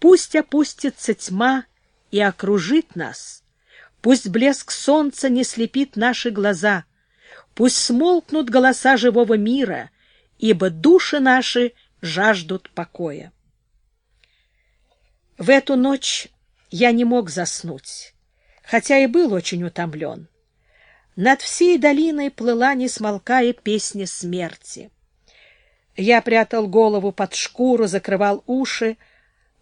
Пусть опустится тьма и окружит нас, пусть блеск солнца не слепит наши глаза, пусть смолкнут голоса живого мира, ибо души наши жаждут покоя. В эту ночь я не мог заснуть, хотя и был очень утомлен. Над всей долиной плыла, не смолкая, песня смерти. Я прятал голову под шкуру, закрывал уши,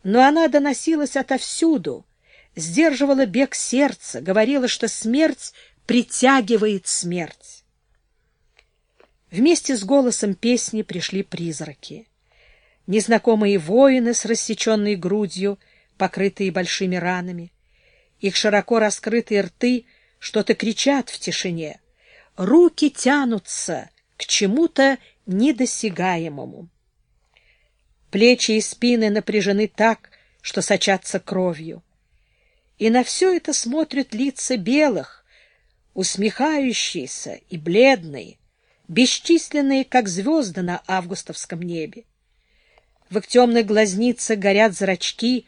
но она доносилась отовсюду, сдерживала бег сердца, говорила, что смерть притягивает смерть. Вместе с голосом песни пришли призраки. Незнакомые воины с рассеченной грудью, покрытые большими ранами. Их широко раскрытые рты что-то кричат в тишине. Руки тянутся к чему-то недосягаемому. Плечи и спины напряжены так, что сочатся кровью. И на все это смотрят лица белых, усмехающиеся и бледные, бесчисленные, как звезды на августовском небе. В их темных глазницах горят зрачки,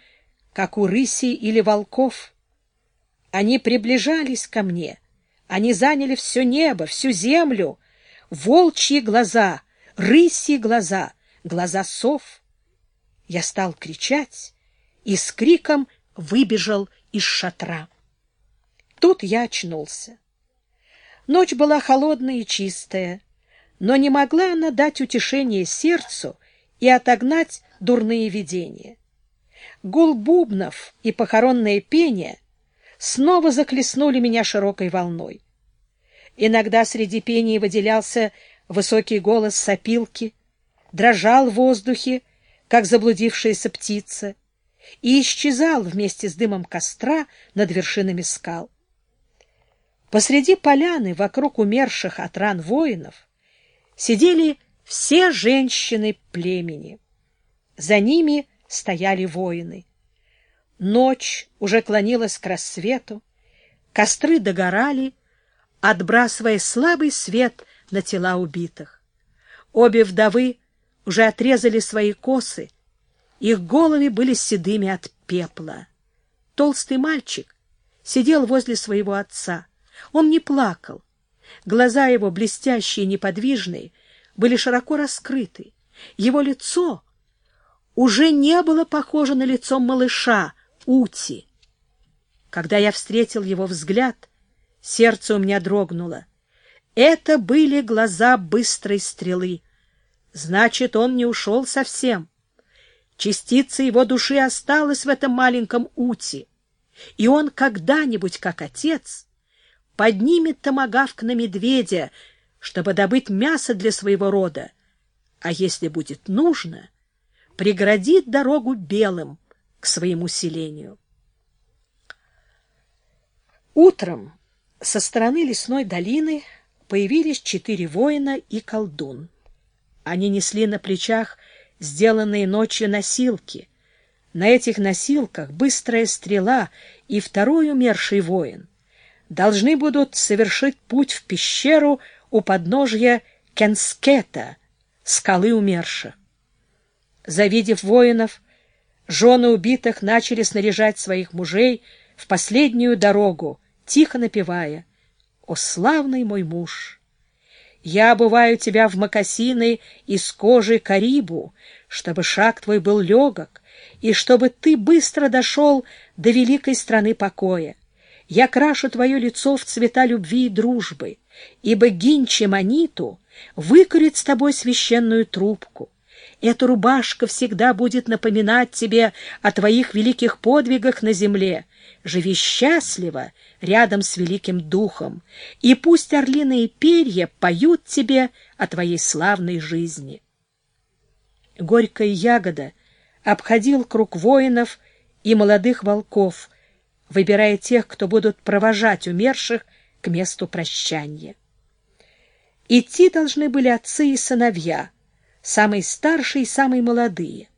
как у рыси или волков. Они приближались ко мне. Они заняли все небо, всю землю. Волчьи глаза, рысьи глаза, глаза сов. Я стал кричать и с криком выбежал из шатра. Тут я очнулся. Ночь была холодная и чистая, но не могла она дать утешение сердцу и отогнать дурные видения. Гул бубнов и похоронное пение снова захлестнули меня широкой волной. Иногда среди пения выделялся высокий голос сопилки, дрожал в воздухе, как заблудившаяся птица, и исчезал вместе с дымом костра над вершинами скал. Посреди поляны, вокруг умерших от ран воинов, сидели все женщины племени. За ними стояли воины. Ночь уже клонилась к рассвету, костры догорали, отбрасывая слабый свет на тела убитых. Обе вдовы уже отрезали свои косы, их головы были седыми от пепла. Толстый мальчик сидел возле своего отца. Он не плакал. Глаза его, блестящие и неподвижные, были широко раскрыты. Его лицо уже не было похоже на лицо малыша Ути. Когда я встретил его взгляд, сердце у меня дрогнуло. Это были глаза быстрой стрелы. Значит, он не ушел совсем. Частица его души осталась в этом маленьком Ути, и он когда-нибудь, как отец, поднимет томагавк на медведя, чтобы добыть мясо для своего рода, а если будет нужно, преградит дорогу белым к своему селению. Утром со стороны лесной долины появились четыре воина и колдун. Они несли на плечах сделанные ночью носилки. На этих носилках быстрая стрела и второй умерший воин должны будут совершить путь в пещеру у подножья Кенскета, скалы умерших. Завидев воинов, жены убитых начали снаряжать своих мужей в последнюю дорогу, тихо напевая «О, славный мой муж!» Я обуваю тебя в мокасины из кожи карибу, чтобы шаг твой был легок, и чтобы ты быстро дошел до великой страны покоя. Я крашу твое лицо в цвета любви и дружбы, ибо Гинчи Маниту выкурит с тобой священную трубку. Эта рубашка всегда будет напоминать тебе о твоих великих подвигах на земле. Живи счастливо рядом с великим духом, и пусть орлиные перья поют тебе о твоей славной жизни. Горькая ягода обходил круг воинов и молодых волков — выбирая тех, кто будут провожать умерших к месту прощания. Идти должны были отцы и сыновья, самые старшие и самые молодые,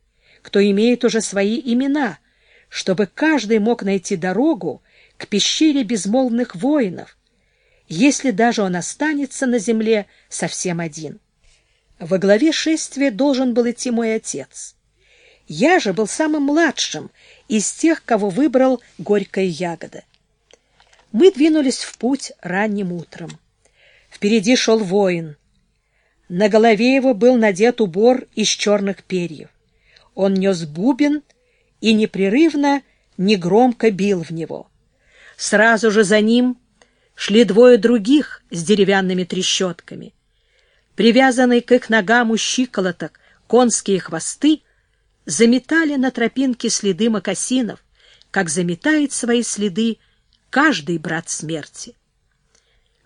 кто имеет уже свои имена, чтобы каждый мог найти дорогу к пещере безмолвных воинов, если даже он останется на земле совсем один. Во главе шествия должен был идти мой отец. Я же был самым младшим из тех, кого выбрал горькая ягода. Мы двинулись в путь ранним утром. Впереди шел воин. На голове его был надет убор из черных перьев. Он нес бубен и непрерывно, негромко бил в него. Сразу же за ним шли двое других с деревянными трещотками. Привязанные к их ногам у щиколоток конские хвосты заметали на тропинке следы мокасинов, как заметает свои следы каждый брат смерти.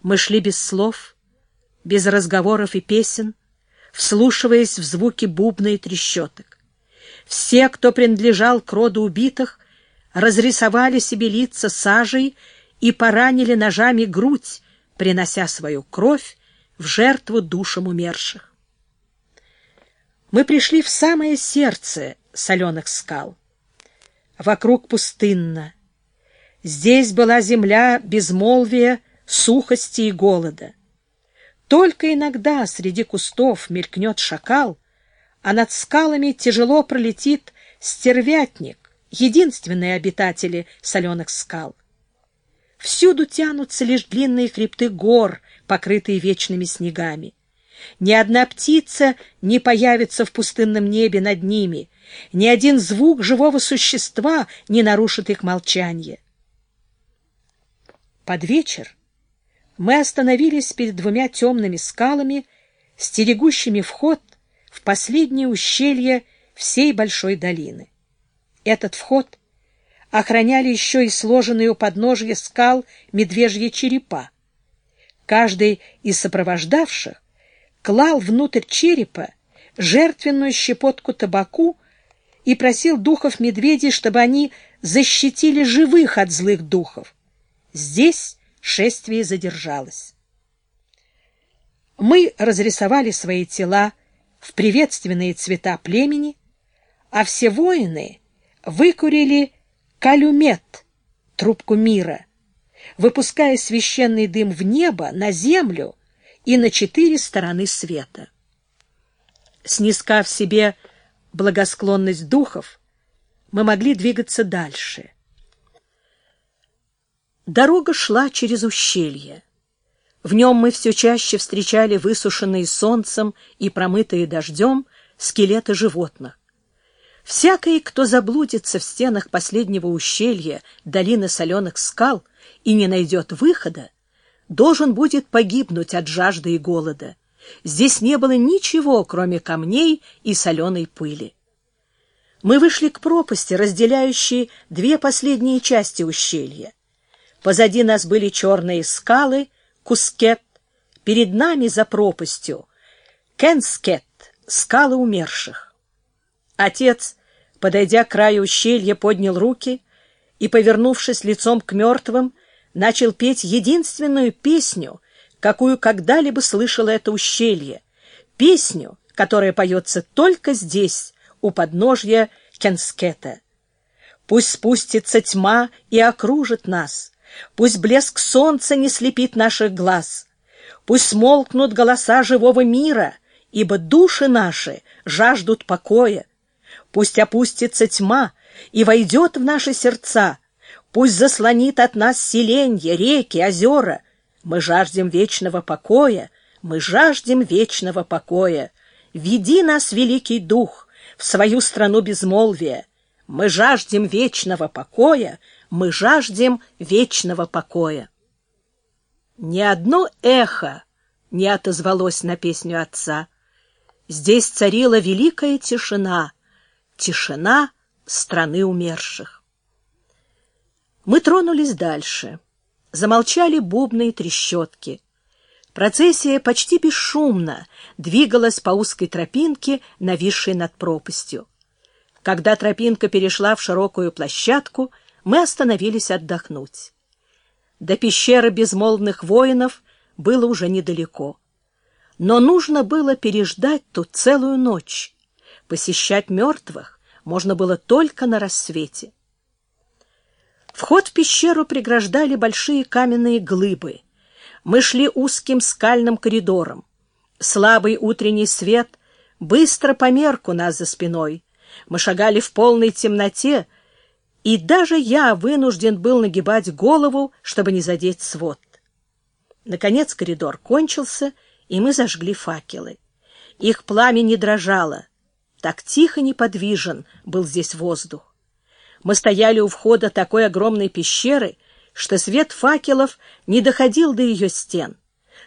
Мы шли без слов, без разговоров и песен, вслушиваясь в звуки бубна и трещоток. Все, кто принадлежал к роду убитых, разрисовали себе лица сажей и поранили ножами грудь, принося свою кровь в жертву душам умерших. Мы пришли в самое сердце соленых скал. Вокруг пустынно. Здесь была земля безмолвия, сухости и голода. Только иногда среди кустов мелькнет шакал, а над скалами тяжело пролетит стервятник, единственные обитатели соленых скал. Всюду тянутся лишь длинные хребты гор, покрытые вечными снегами. Ни одна птица не появится в пустынном небе над ними, ни один звук живого существа не нарушит их молчание. Под вечер мы остановились перед двумя темными скалами, стерегущими вход в последнее ущелье всей большой долины. Этот вход охраняли еще и сложенные у подножья скал медвежьи черепа. Каждый из сопровождавших клал внутрь черепа жертвенную щепотку табаку и просил духов медведей, чтобы они защитили живых от злых духов. Здесь шествие задержалось. Мы разрисовали свои тела в приветственные цвета племени, а все воины выкурили калюмет, трубку мира, выпуская священный дым в небо, на землю и на четыре стороны света. Снискав себе благосклонность духов, мы могли двигаться дальше. Дорога шла через ущелье. В нем мы все чаще встречали высушенные солнцем и промытые дождем скелеты животных. Всякий, кто заблудится в стенах последнего ущелья долины соленых скал и не найдет выхода, должен будет погибнуть от жажды и голода. Здесь не было ничего, кроме камней и соленой пыли. Мы вышли к пропасти, разделяющей две последние части ущелья. Позади нас были черные скалы, Кускет, перед нами за пропастью Кенскет, скалы умерших. Отец, подойдя к краю ущелья, поднял руки и, повернувшись лицом к мертвым, начал петь единственную песню, какую когда-либо слышало это ущелье, песню, которая поется только здесь, у подножья Кенскета. Пусть спустится тьма и окружит нас, пусть блеск солнца не слепит наших глаз, пусть смолкнут голоса живого мира, ибо души наши жаждут покоя, Пусть опустится тьма и войдет в наши сердца. Пусть заслонит от нас селенья, реки, озера. Мы жаждем вечного покоя, мы жаждем вечного покоя. Веди нас, Великий Дух, в свою страну безмолвия. Мы жаждем вечного покоя, мы жаждем вечного покоя. Ни одно эхо не отозвалось на песню отца. Здесь царила великая тишина — Тишина страны умерших. Мы тронулись дальше. Замолчали бубны трещотки. Процессия почти бесшумно двигалась по узкой тропинке, нависшей над пропастью. Когда тропинка перешла в широкую площадку, мы остановились отдохнуть. До пещеры безмолвных воинов было уже недалеко. Но нужно было переждать тут целую ночь. Посещать мертвых можно было только на рассвете. Вход в пещеру преграждали большие каменные глыбы. Мы шли узким скальным коридором. Слабый утренний свет быстро померк у нас за спиной, Мы шагали в полной темноте, и даже я вынужден был нагибать голову, чтобы не задеть свод. Наконец коридор кончился, и мы зажгли факелы. Их пламя не дрожало. Так тихо неподвижен был здесь воздух. Мы стояли у входа такой огромной пещеры, что свет факелов не доходил до ее стен.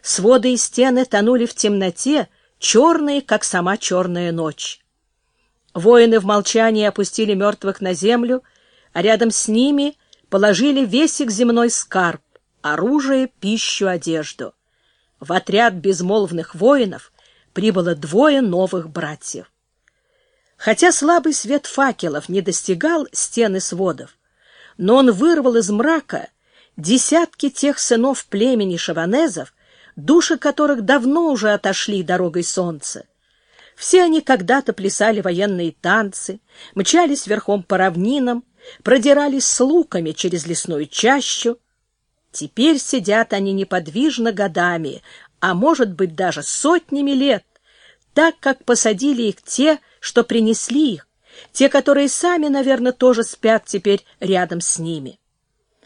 Своды и стены тонули в темноте, черные, как сама черная ночь. Воины в молчании опустили мертвых на землю, а рядом с ними положили весь их земной скарб — оружие, пищу, одежду. В отряд безмолвных воинов прибыло двое новых братьев. Хотя слабый свет факелов не достигал стены сводов, но он вырвал из мрака десятки тех сынов племени шаванезов, души которых давно уже отошли дорогой солнца. Все они когда-то плясали военные танцы, мчались верхом по равнинам, продирались с луками через лесную чащу. Теперь сидят они неподвижно годами, а может быть даже сотнями лет, так как посадили их те, что принесли их, те, которые сами, наверное, тоже спят теперь рядом с ними.